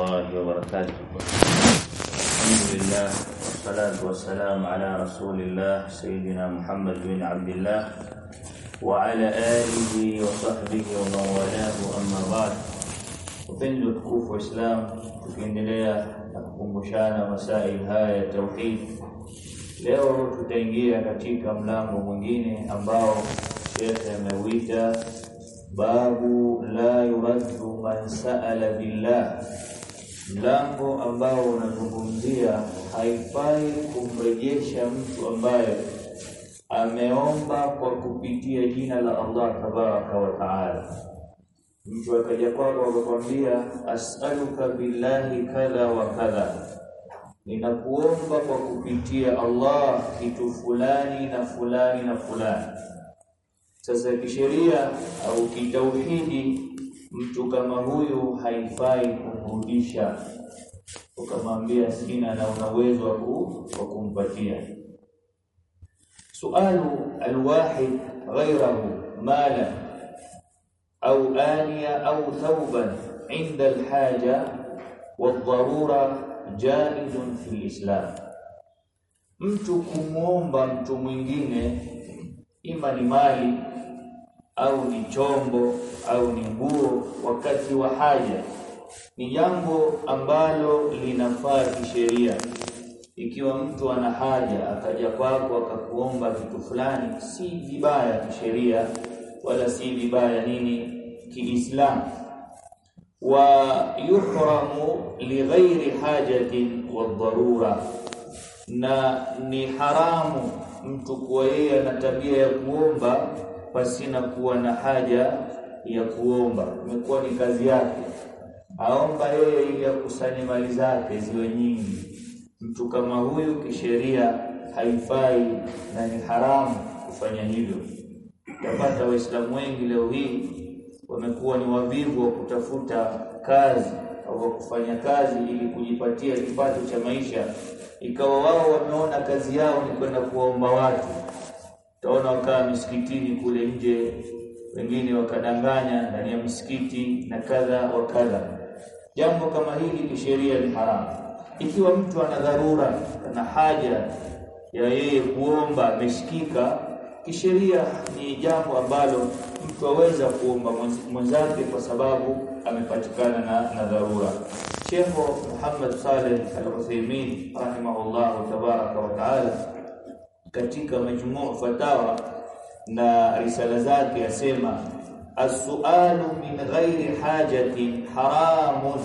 الله وبركاته الحمد لله والصلاة والسلام على رسول الله سيدنا محمد بن عبد الله وعلى آله وصحبه ومن والاه أما بعد Wapenzi watukufu wa Islam, tukiendelea na kukumbushana masaili haya ya tauhid, leo tutaingia katika mlango mwingine ambao shekhe ameuita babu la yuraddu man saala billah, mlango ambao unazungumzia haifai kumrejesha mtu ambaye ameomba kwa kupitia jina la Allah tabaraka wa taala. Mtu akaja kwako akakwambia, as'aluka billahi kadha wa kadha, ninakuomba kwa kupitia Allah kitu fulani na fulani na fulani. Sasa kisheria au kitauhidi, mtu kama huyu haifai kumrudisha ukamwambia sina na una uwezo wa kumpatia. Sualu alwahid ghayrahu mala au aniya au thawban inda alhaja wadharura jaizun fi lislam, mtu kumwomba mtu mwingine ima ni mali au ni chombo au ni nguo wakati wa haja, ni jambo ambalo linafaa kisheria. Ikiwa mtu ana haja akaja kwako akakuomba kitu fulani, si vibaya kisheria, wala si vibaya nini kiislamu. Wa yuhramu lighairi hajatin wa dharura, na ni haramu mtu kuwa yeye ana tabia ya kuomba pasina kuwa na haja ya kuomba. Imekuwa ni kazi yake, aomba yeye ili akusanye mali zake ziwe nyingi. Mtu kama huyu kisheria haifai na ni haramu kufanya hivyo. Utapata Waislamu wengi leo hii wamekuwa ni wavivu wa kutafuta kazi au kufanya kazi ili kujipatia kipato cha maisha, ikawa wao wameona kazi yao ni kwenda kuwaomba watu. Utaona wakaa misikitini kule nje, wengine wakadanganya ndani ya msikiti na kadha wa kadha. Jambo kama hili kisheria ni haramu. Ikiwa mtu ana dharura, na haja ya yeye kuomba, ameshikika kisheria, ni jambo ambalo mtu aweza kuomba mwenzake kwa sababu amepatikana na, na dharura. Shekho Muhammad Saleh Al-Uthaymeen rahimahullahu tabaraka wa taala katika majmuu fatawa na risala zake asema, as-sualu min ghairi hajatin haramun,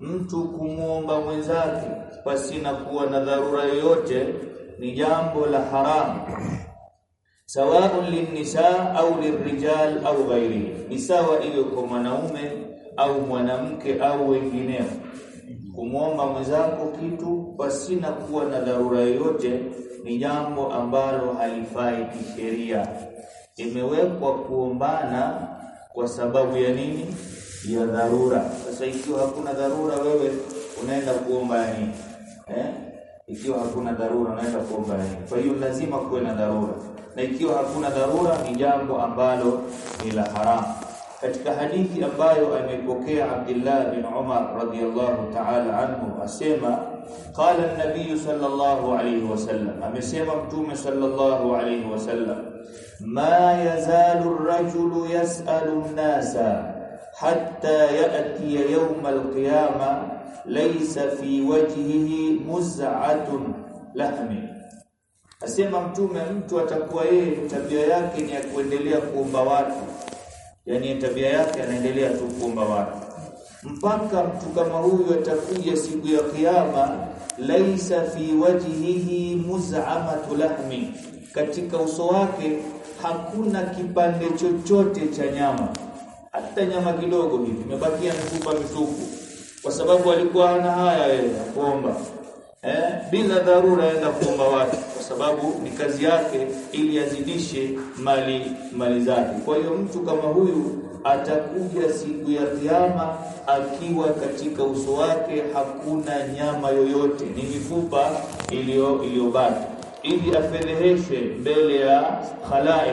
mtu kumwomba mwenzake pasina kuwa na dharura yoyote ni jambo la haramu. Sawaun linisa au lirrijal au ghairihi, ni sawa iwe kwa mwanaume au mwanamke au wengineo. Kumwomba mwenzako kitu pasina kuwa na dharura yoyote ni jambo ambalo halifai kisheria. Imewekwa kuombana kwa sababu ya nini? Ya dharura. Sasa ikiwa hakuna dharura, wewe unaenda kuomba nini eh? Ikiwa hakuna dharura, unaenda kuomba nini? Kwa hiyo lazima kuwe na dharura, na ikiwa hakuna dharura, ni jambo ambalo ni la haramu. Katika hadithi ambayo amepokea Abdullah bin Umar radhiyallahu ta'ala anhu asema قال النبي صلى الله عليه وسلم أم امسيما متوم صلى الله عليه وسلم ما يزال الرجل يسأل الناس حتى يأتي يوم القيامة ليس في وجهه مزعة لحم. asema mtume mtu atakuwa yeye tabia yake ni ya kuendelea kuomba watu yani tabia yake anaendelea tu kuomba watu mpaka mtu kama huyu atakuja siku ya kiyama, laisa fi wajhihi muz'amatu lahmi, katika uso wake hakuna kipande chochote cha nyama, hata nyama kidogo hivi, imebakia mifupa mitupu, kwa sababu alikuwa ana haya yeye kuomba. Eh, bila dharura aenda kuomba watu, sababu ni kazi yake, ili azidishe mali mali zake. Kwa hiyo mtu kama huyu atakuja siku ya Kiyama akiwa katika uso wake hakuna nyama yoyote, ni mifupa iliyo iliyobaki, ili afedheheshe mbele ya khalai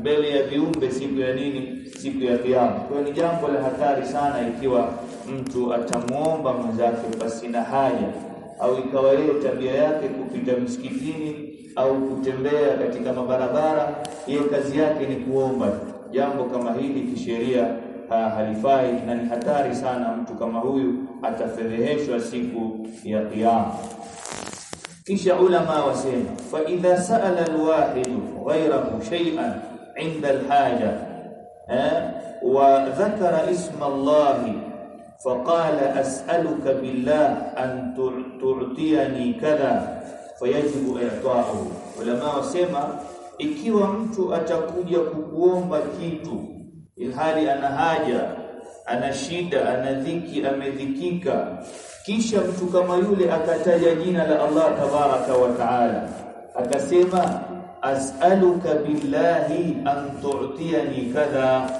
mbele ya viumbe siku ya nini? Siku ya Kiyama. Kwa hiyo ni jambo la hatari sana ikiwa mtu atamwomba mwenzake pasina haya au ikawa yeye tabia yake kupita msikitini au kutembea katika mabarabara, yeye kazi yake ni kuomba. Jambo kama hili kisheria halifai na ni hatari sana. Mtu kama huyu atafedheheshwa siku ya Kiyama. Kisha ulama wasema, fa idha sa'ala alwahidu ghayrahu shay'an 'inda alhaja wa dhakara isma Allahi faqala as'aluka billah an tu'tiyani kadha fayajibu ayatahu. Ulama wasema ikiwa mtu atakuja kukuomba kitu ilhali ana haja, ana shida, ana dhiki, amedhikika, kisha mtu kama yule akataja jina la Allah tabaraka wa taala, akasema as'aluka billahi an tu'tiyani kadha,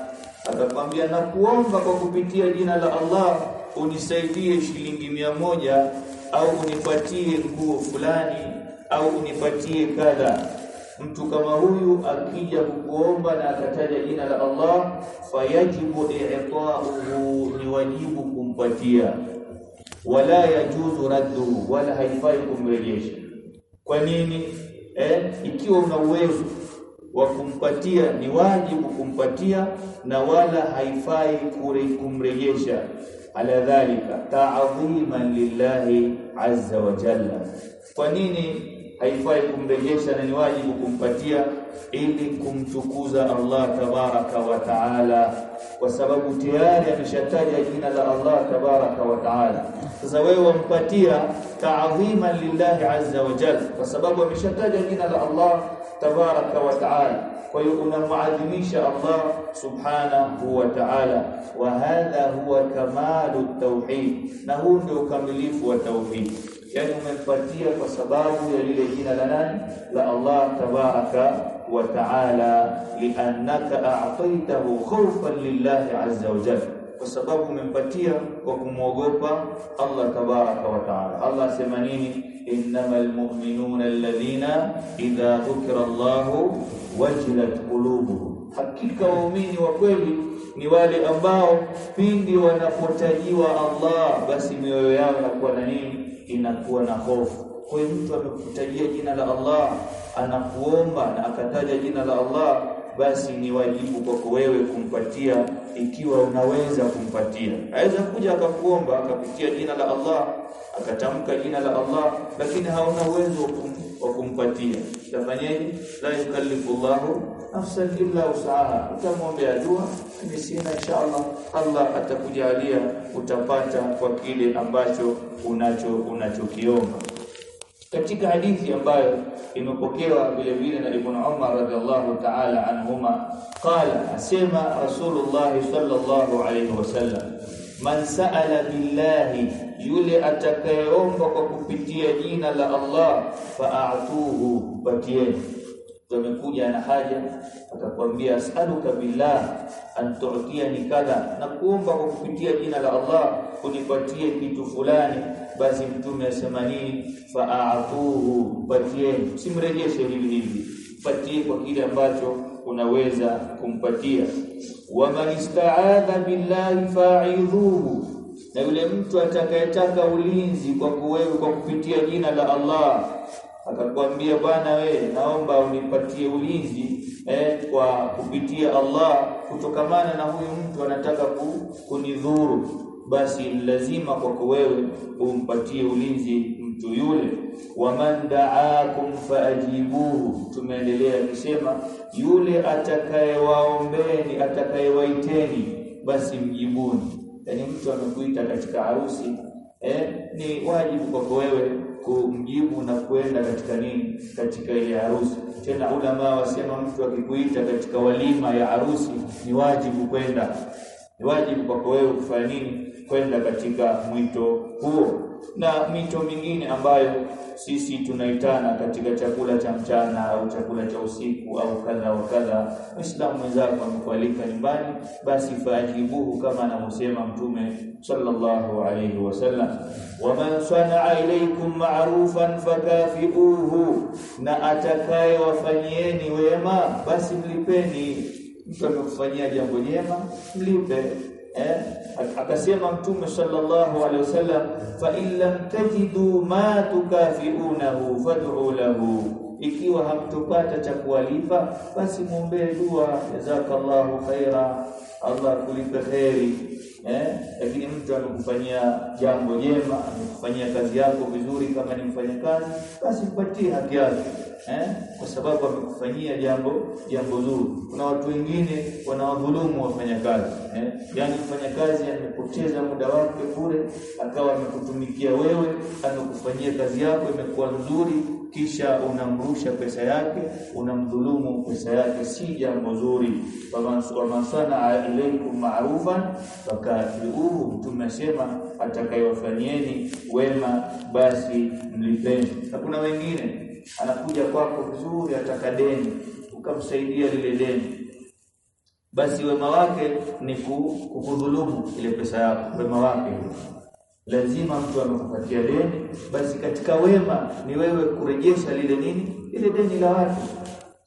akakwambia na kuomba kwa kupitia jina la Allah unisaidie shilingi mia moja au unipatie nguo fulani au unipatie kadha. Mtu kama huyu akija kukuomba na akataja jina la Allah, fayajibu i'ta'uhu, ni wajibu kumpatia, wala yajuzu radduhu, wala haifai kumrejesha. Kwa nini? Eh, ikiwa una uwezo wa kumpatia ni wajibu kumpatia, na wala haifai kumrejesha ala dhalika ta'dhiman lillahi azza wa jalla. Kwa nini haifai kumrejesha na ni wajibu kumpatia? Ili kumtukuza Allah tabaraka wa taala, kwa sababu tayari ameshataja jina la Allah tabaraka wa taala. Sasa wewe wampatia ta'dhiman lillahi azza wa jalla, kwa sababu ameshataja jina la Allah tabaraka wa taala kwa hiyo unamuadhimisha Allah subhanahu wa ta'ala, wa hadha huwa kamalu tauhid, na huu ndio ukamilifu wa tauhid. Yani umempatia kwa sababu ya lile jina la nani? La Allah tabaraka wa ta'ala, liannaka a'taytahu khawfan lillahi azza wa jalla, kwa sababu umempatia kwa kumwogopa Allah tabaraka wa ta'ala. Allah asema nini? innamal mu'minuna alladhina idha dhukira Allahu wajilat qulubuhum, hakika waumini wa kweli ni wale ambao pindi wanapotajiwa Allah basi mioyo yao inakuwa na nini? Inakuwa na hofu. Kwa hiyo mtu amekutajia jina la Allah, anakuomba na akataja jina la Allah, basi ni wajibu kwako wewe kumpatia, ikiwa unaweza kumpatia. Aweza kuja akakuomba akapitia jina la Allah, akatamka jina la Allah, lakini hauna uwezo wa kumpatia, tafanyeni La yukallifu Allahu nafsan illa usaha, utamwombea dua, misina sina, inshallah Allah atakujalia utapata kwa kile ambacho unacho unachokiomba. Katika hadithi ambayo imepokewa vile vile na Ibn Umar radhiallahu ta'ala anhuma, qala, asema Rasulullah sallallahu alayhi wasallam, man sa'ala billahi, yule atakayeomba kwa kupitia jina la Allah, fa'atuhu, patieni. Amekuja na haja akakwambia, as'aluka billah an tu'tiyani kadha, na kuomba kwa kupitia jina la Allah kunipatie kitu fulani basi Mtume asema nini? Fa'atuhu, patie simrejeshe hivi hivi, patie kwa kile ambacho unaweza kumpatia. Wa man ista'adha billahi fa'idhuhu, na yule mtu atakayetaka ulinzi kwa kuwewe kwa kupitia jina la Allah akakwambia, bwana we, naomba unipatie ulinzi eh, kwa kupitia Allah kutokamana na huyu mtu anataka kunidhuru basi lazima kwako wewe umpatie ulinzi mtu yule. waman da'akum faajibuhu, tumeendelea kusema yule atakayewaombeni atakayewaiteni basi mjibuni. Yani mtu amekuita katika harusi eh, ni wajibu kwako wewe kumjibu na kwenda katika nini, katika ile harusi. Tena ulama wasema mtu akikuita katika walima ya harusi ni wajibu kwenda, ni wajibu kwako wewe kufanya nini? Kwenda katika mwito huo. Na mito mingine ambayo sisi tunaitana katika chakula cha mchana au chakula cha usiku au kadha wa kadha. Muislamu mwenzako amekualika nyumbani, basi faajibuhu kama anavyosema Mtume sallallahu alayhi wasallam, waman sanaa ilaykum ma'rufan fakafiuhu, na atakaye wafanyieni wema basi mlipeni. Mtu amekufanyia jambo jema mlipe. Eh, akasema mtume sallallahu alaihi wasallam fa in lam tajidu ma tukafiunahu fad'u lahu. Ikiwa hamtopata cha kuwalipa basi muombee dua jazakallahu khaira Allah kulipe kheri. Eh lakini mtu amekufanyia jambo jema amekufanyia kazi yako vizuri kama ni mfanyakazi basi mpatie haki yake eh? Kwa sababu amekufanyia jambo jambo zuri. Kuna watu wengine wanawadhulumu wafanyakazi eh? Yani mfanyakazi amepoteza muda wake bure akawa amekutumikia wewe amekufanyia kazi yako imekuwa nzuri kisha unamrusha pesa yake unamdhulumu pesa yake. Si jambo zuri. Wa masana ilaykum ma'rufan fakafiuhu tumesema asema atakayofanyieni wema basi mlipeni. Na kuna wengine anakuja kwako vizuri ataka deni ukamsaidia lile deni. Basi wema wake ni kukudhulumu ile pesa yako. Wema wake lazima mtu amekupatia deni basi katika wema ni wewe kurejesha lile nini? Ile deni la watu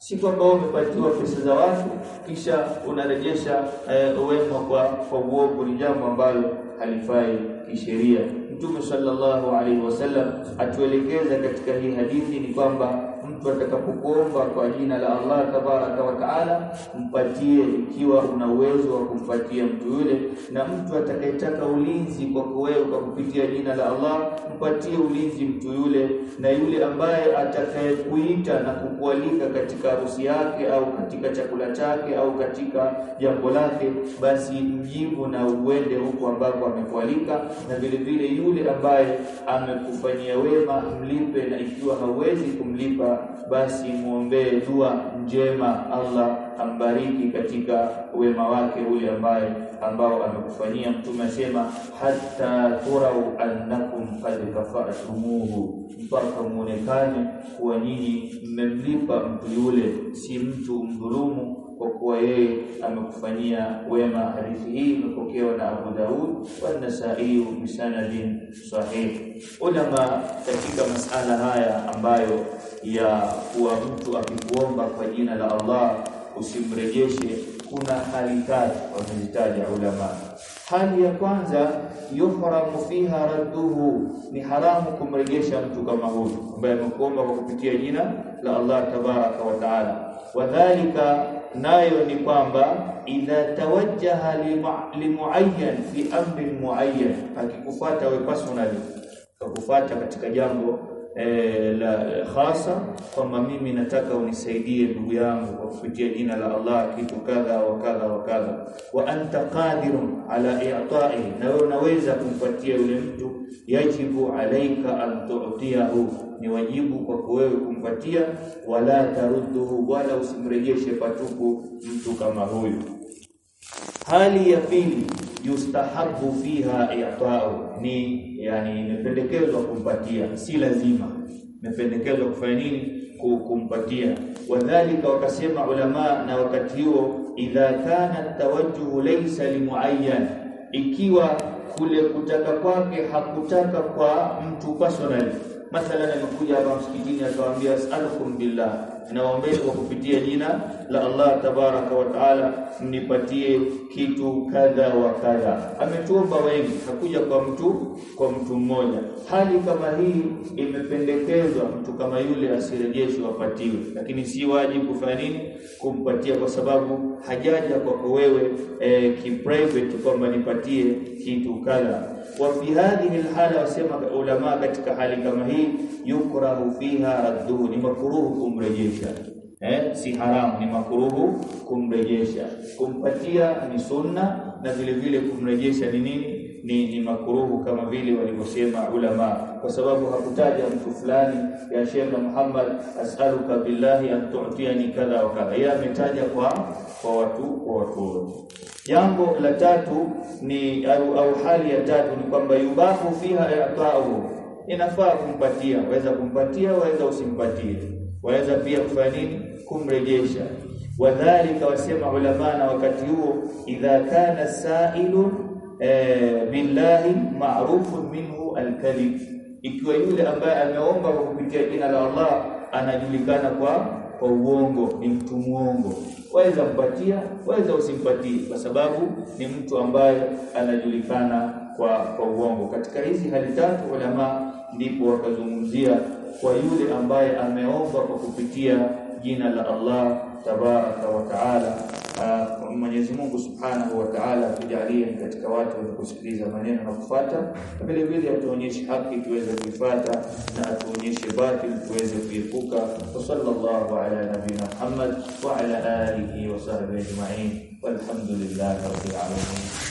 si kwamba umepatiwa pesa za watu kisha unarejesha eh, wema kwa kwa uovu ni jambo ambalo halifai kisheria. Mtume sallallahu alaihi wasallam atuelekeza katika hii hadithi ni kwamba mtu atakapokuomba kwa jina la Allah tabaraka wa taala mpatie ikiwa una uwezo wa kumpatia mtu yule. Na mtu atakayetaka ulinzi kwa wewe kwa kupitia jina la Allah mpatie ulinzi mtu yule. Na yule ambaye atakayekuita na kukualika katika harusi yake au katika chakula chake au katika jambo lake basi mjibu na uende huko ambako amekualika. Na vile vile yule ambaye amekufanyia wema mlipe. Na ikiwa hauwezi kumlipa basi muombee dua njema. Allah ambariki katika wema wake ule ambaye ambao amekufanyia. Mtume asema hatta turau annakum qad kafartumuhu, mpaka muonekane kuwa nyinyi mmemlipa mtu yule si mtu mdhulumu kwa kuwa yeye amekufanyia wema hadithi hii imepokewa na Abu Daud wa Nasa'i bisanadin sahih. Ulama katika masala haya ambayo ya kuwa mtu akikuomba kwa jina la Allah usimrejeshe kuna hali tatu wamezitaja ulama. Hali ya kwanza yuhramu fiha radduhu ni haramu kumrejesha mtu kama huyu ambaye amekuomba kwa kupitia jina la Allah tabaraka wa taala wadhālika nayo ni kwamba idha tawajjaha limuayyan fi amrin muayyan. Akikufuata we personally akikufuata katika jambo e, la khasa kwamba mimi nataka unisaidie ndugu yangu kwa kupitia jina la Allah kitu kadha wa kadha wa kadha. Wa anta qadirun ala i'ta'i na wewe unaweza kumpatia yule mtu yajibu alaika an tu'tiyahu. Ni wajibu kwa wewe kumpatia wala tarudduhu wala usimrejeshe patupu mtu kama huyu. Hali ya pili yustahabu fiha i'ta'u ni yani imependekezwa kumpatia si lazima. Imependekezwa kufanya nini? Kumpatia. Wadhālika wakasema ulama na wakati huo idha kana tawajjuhu laysa limuayyan ikiwa kule kutaka kwake hakutaka kwa mtu personally mathalan amekuja hapa msikitini akawaambia as'alukum billah. Naombeni kwa kupitia jina la Allah tabaraka wa taala mnipatie kitu kadha wa kadha. Ametuomba wengi hakuja kwa mtu kwa mtu mmoja. Hali kama hii imependekezwa mtu kama yule asirejeshwe apatiwe. Lakini si wajibu kufanya nini kumpatia kwa sababu hajaja kwako wewe e, kiprivate kwamba nipatie kitu kadha. Wa fi hadhihi alhala wasema ulama katika hali kama hii yukrahu fiha radduhu ni makruhu kumrejesha. Eh si haramu ni makruhu kumrejesha. Kumpatia ni sunna na vile vile kumrejesha ni nini ni, ni makuruhu kama vile walivyosema ulama. Kwa sababu hakutaja mtu fulani ya Sheikh Muhammad as'aluka billahi an tu'tiyani kadha wa kadha. Yeye ametaja kwa kwa watu kwa watu wote. Jambo la tatu ni au, au hali ya tatu ni kwamba yubahu fiha i'ta'u inafaa kumpatia. Waweza kumpatia waweza usimpatie. Waweza pia kufanya nini? Kumrejesha. Wadhalika, wasema ulama na wakati huo idha kana sailu e, billahi ma'rufun minhu alkalib ikiwa yule ambaye ameomba kwa kupitia jina la Allah anajulikana kwa kwa uongo, ni mtu muongo. Waweza mpatia, waweza usimpatie, kwa sababu ni mtu ambaye anajulikana kwa kwa uongo. Katika hizi hali tatu, ulama ndipo wakazungumzia kwa yule ambaye ameomba kwa kupitia jina la Allah tabaraka wa taala. Mwenyezi Mungu subhanahu wa taala atujalie katika watu wenye kusikiliza maneno na kufuata, vile vile atuonyeshe haki tuweze kuifuata, na atuonyeshe batili tuweze kuepuka. Wa sallallahu ala nabina Muhammad wa ala alihi wa sahbihi ajma'in, walhamdulillahi rabbil alamin.